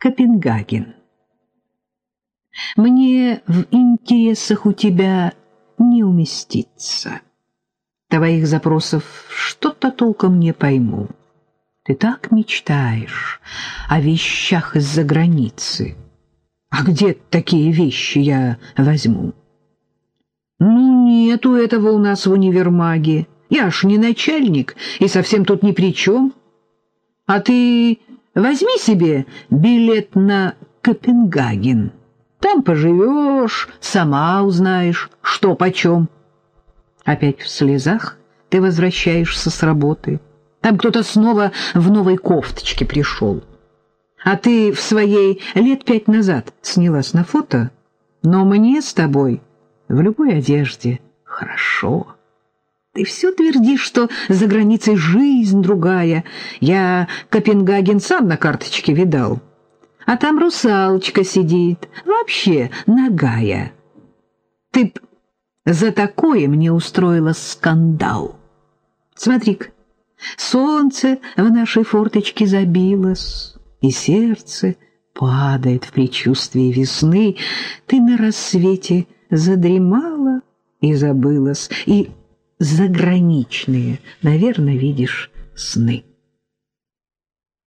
Копенгаген. Мне в интересах у тебя не уместиться. Твоих запросов что-то толком не пойму. Ты так мечтаешь о вещах из-за границы. А где такие вещи я возьму? Ну, нету этого у нас в универмаге. Я ж не начальник и совсем тут ни при чем. А ты возьми себе билет на Копенгаген. Там поживешь, сама узнаешь, что почем. Опять в слезах ты возвращаешься с работы. Там кто-то снова в новой кофточке пришел. А ты в своей лет пять назад снялась на фото, но мне с тобой в любой одежде хорошо. Ты все твердишь, что за границей жизнь другая. Я Копенгаген сам на карточке видал. А там русалочка сидит, вообще нагая. Ты б за такое мне устроила скандал. Смотри-ка, солнце в нашей форточке забилось, и сердце падает в предчувствии весны. Ты на рассвете задремала и забылась, и заграничные, наверное, видишь сны.